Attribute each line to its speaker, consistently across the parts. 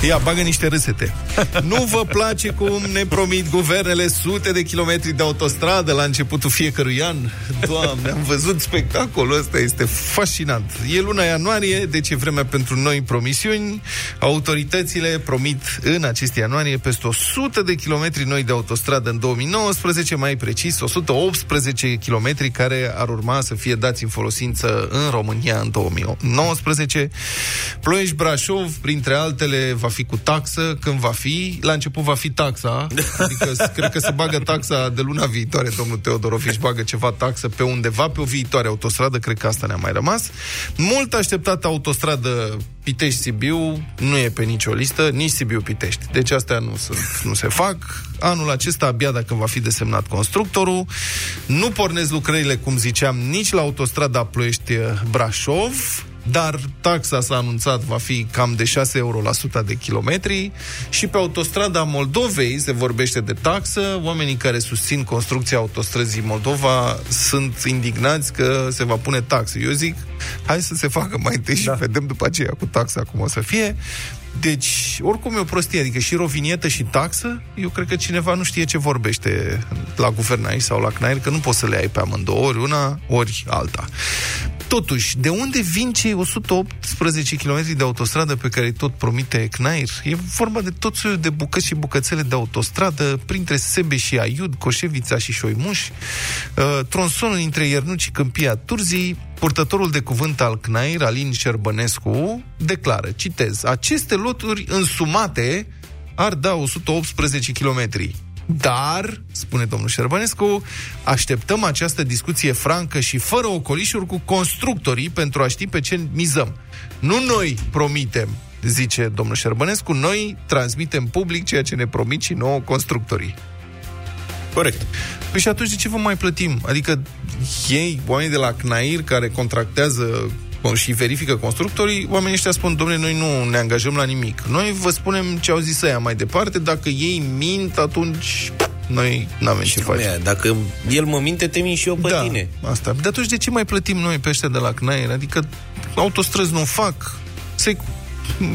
Speaker 1: Ia, bagă niște râsete. nu vă place cum ne promit guvernele sute de kilometri de autostradă la începutul fiecărui an? Doamne, am văzut spectacolul ăsta, este fascinant. E luna ianuarie, deci e vremea pentru noi promisiuni. Autoritățile promit în acest ianuarie peste 100 de kilometri noi de autostradă în 2019, mai precis 118 kilometri care ar urma să fie dați în folosință în România în 2019. Ploiești-Brașov, printre altele, va fi cu taxă, când va fi, la început va fi taxa, adică cred că se bagă taxa de luna viitoare, domnul Teodorov își bagă ceva taxă pe undeva, pe o viitoare autostradă, cred că asta ne-a mai rămas. Mult așteptată autostradă Pitești-Sibiu nu e pe nicio listă, nici Sibiu-Pitești. Deci astea nu, sunt, nu se fac. Anul acesta, abia dacă va fi desemnat constructorul, nu pornesc lucrările, cum ziceam, nici la autostrada Ploiești-Brașov, dar taxa s-a anunțat va fi cam de 6 euro la 100 de kilometri și pe autostrada Moldovei se vorbește de taxă. Oamenii care susțin construcția autostrăzii Moldova sunt indignați că se va pune taxă. Eu zic, hai să se facă mai întâi da. și vedem după aceea cu taxa cum o să fie. Deci, oricum e o prostie, adică și rovinietă și taxă, eu cred că cineva nu știe ce vorbește la guvern aici sau la CNAIR, că nu poți să le ai pe amândouă, ori una, ori alta. Totuși, de unde vin cei 118 km de autostradă pe care tot promite CNAIR? E vorba de tot soiul de bucăți și bucățele de autostradă, printre Sebe și Aiud, Coșevița și Șoimuș, uh, tronsonul între Iernuci și Câmpia Turzii, purtătorul de cuvânt al CNAIR, Alin Șerbănescu, declară, citez, aceste loturi însumate ar da 118 kilometri. Dar, spune domnul Șerbănescu, așteptăm această discuție francă și fără ocolișuri cu constructorii pentru a ști pe ce mizăm. Nu noi promitem, zice domnul Șerbănescu, noi transmitem public ceea ce ne promit și nouă constructorii.
Speaker 2: Corect.
Speaker 1: Păi și atunci de ce vă mai plătim? Adică ei, oamenii de la CNAIR care contractează și verifică constructorii, oamenii ăștia spun, domnule, noi nu ne angajăm la nimic. Noi vă spunem ce au zis ăia mai departe, dacă ei mint, atunci noi nu avem ce face.
Speaker 2: Dacă el mă minte, te mint și eu pe
Speaker 1: da,
Speaker 2: tine.
Speaker 1: asta. De atunci de ce mai plătim noi pe ăștia de la CNAIR? Adică autostrăzi nu fac, se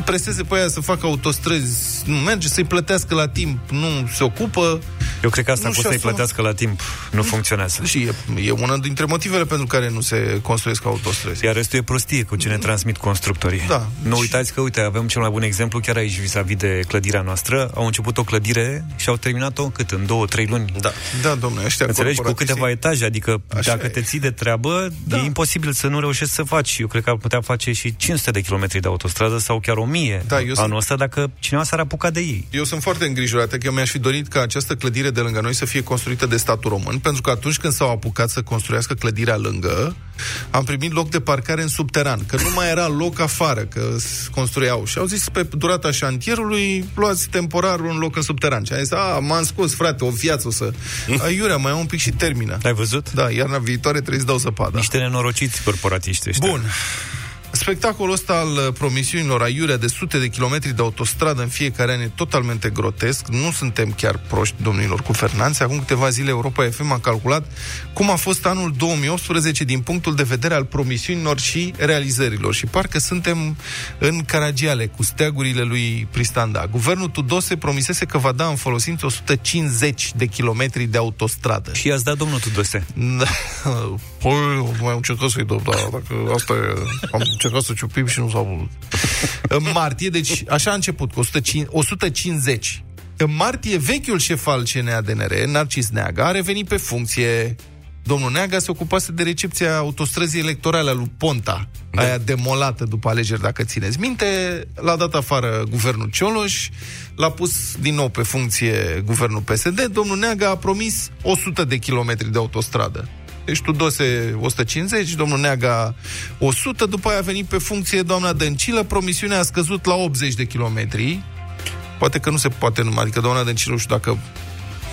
Speaker 1: preseze pe aia să facă autostrăzi, nu merge, să-i plătească la timp, nu se ocupă.
Speaker 3: Eu cred că asta
Speaker 1: Nu
Speaker 3: cu
Speaker 1: și
Speaker 3: să-i
Speaker 1: asumă-
Speaker 3: plătească la timp nu funcționează.
Speaker 1: Și e, e una dintre motivele pentru care nu se construiesc autostrăzi.
Speaker 3: Iar restul e prostie cu ce ne transmit constructorii.
Speaker 1: Da.
Speaker 3: Nu uitați că, uite, avem cel mai bun exemplu chiar aici vis-a-vis de clădirea noastră. Au început o clădire și au terminat-o cât? În două, trei luni?
Speaker 2: Da.
Speaker 1: Da, domnule, ăștia
Speaker 3: Înțelegi? Cu
Speaker 1: corporatiștii-
Speaker 3: câteva etaje, adică
Speaker 1: Așa
Speaker 3: dacă
Speaker 1: e.
Speaker 3: te ții de treabă,
Speaker 1: Da.
Speaker 3: e imposibil să nu reușești să faci. Eu cred că ar putea face și 500 de kilometri de autostradă sau chiar 1000
Speaker 1: Da, eu
Speaker 3: anul
Speaker 1: sunt-
Speaker 3: ăsta dacă cineva s-ar apuca de ei.
Speaker 1: Eu sunt foarte îngrijorat că eu mi-aș fi dorit ca această clădire de lângă noi să fie construită de statul român, pentru că atunci când s-au apucat să construiască clădirea lângă, am primit loc de parcare în subteran, că nu mai era loc afară, că s- construiau. Și au zis pe durata șantierului, luați temporar un loc în subteran. Și a zis, a, m-am scos, frate, o viață o să... Aiurea, mai am un pic și termină.
Speaker 3: Ai văzut?
Speaker 1: Da, iarna viitoare trebuie să dau zăpada.
Speaker 3: Niște nenorociți corporatiști ăștia.
Speaker 1: Bun. Spectacolul ăsta al uh, promisiunilor aiurea de sute de kilometri de autostradă în fiecare an e totalmente grotesc. Nu suntem chiar proști, domnilor guvernanți. Acum câteva zile Europa FM a calculat cum a fost anul 2018 din punctul de vedere al promisiunilor și realizărilor. Și parcă suntem în Caragiale cu steagurile lui Pristanda. Guvernul Tudose promisese că va da în folosință 150 de kilometri de autostradă.
Speaker 3: Și i-ați dat domnul Tudose.
Speaker 1: Da. Păi, mai am încercat să-i dau, da, dacă asta e, am încercat să ciupim și nu s-a putut. În martie, deci așa a început, cu 150, 150. În martie, vechiul șef al CNADNR, Narcis Neaga, a revenit pe funcție. Domnul Neaga se ocupase de recepția autostrăzii electorale a lui Ponta, da. aia demolată după alegeri, dacă țineți minte. L-a dat afară guvernul Cioloș, l-a pus din nou pe funcție guvernul PSD. Domnul Neaga a promis 100 de kilometri de autostradă. Deci Tudose 150, domnul Neaga 100, după aia a venit pe funcție doamna Dăncilă, promisiunea a scăzut la 80 de kilometri. Poate că nu se poate numai, adică doamna Dăncilă, nu știu dacă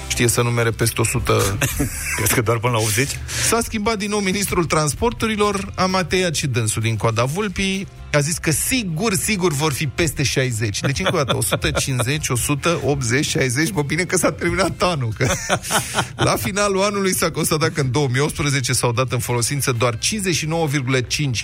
Speaker 1: știe să numere peste 100
Speaker 3: Crezi că doar până la 80?
Speaker 1: S-a schimbat din nou ministrul transporturilor, a mai tăiat și dânsul din Coada Vulpii, a zis că sigur, sigur vor fi peste 60. Deci, încă o dată, 150, 180, 60, bă, bine că s-a terminat anul. Că la finalul anului s-a constatat că în 2018 s-au dat în folosință doar 59,5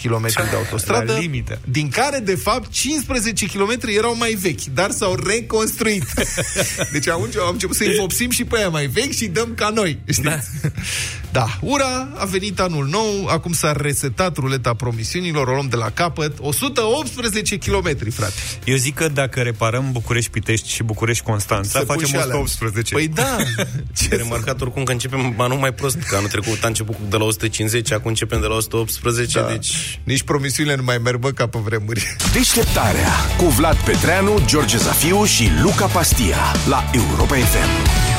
Speaker 1: km de autostradă,
Speaker 3: La limită.
Speaker 1: din care, de fapt, 15 km erau mai vechi, dar s-au reconstruit. Deci am, am început să-i vopsim și pe aia mai vechi și dăm ca noi. Știți? Da. da. Ura, a venit anul nou, acum s-a resetat ruleta promisiunilor, o luăm de la capăt, 118 km, frate.
Speaker 3: Eu zic că dacă reparăm București-Pitești și București-Constanța,
Speaker 1: Să pui
Speaker 3: facem
Speaker 1: și alea.
Speaker 3: 118.
Speaker 1: Păi da,
Speaker 2: Ce remarcat oricum că începem anul mai prost, că anul trecut a început de la 150, acum începem de la 118,
Speaker 1: da.
Speaker 2: deci...
Speaker 1: nici promisiunile nu mai merg, bă, ca pe vremuri.
Speaker 4: Deșteptarea cu Vlad Petreanu, George Zafiu și Luca Pastia la Europa FM.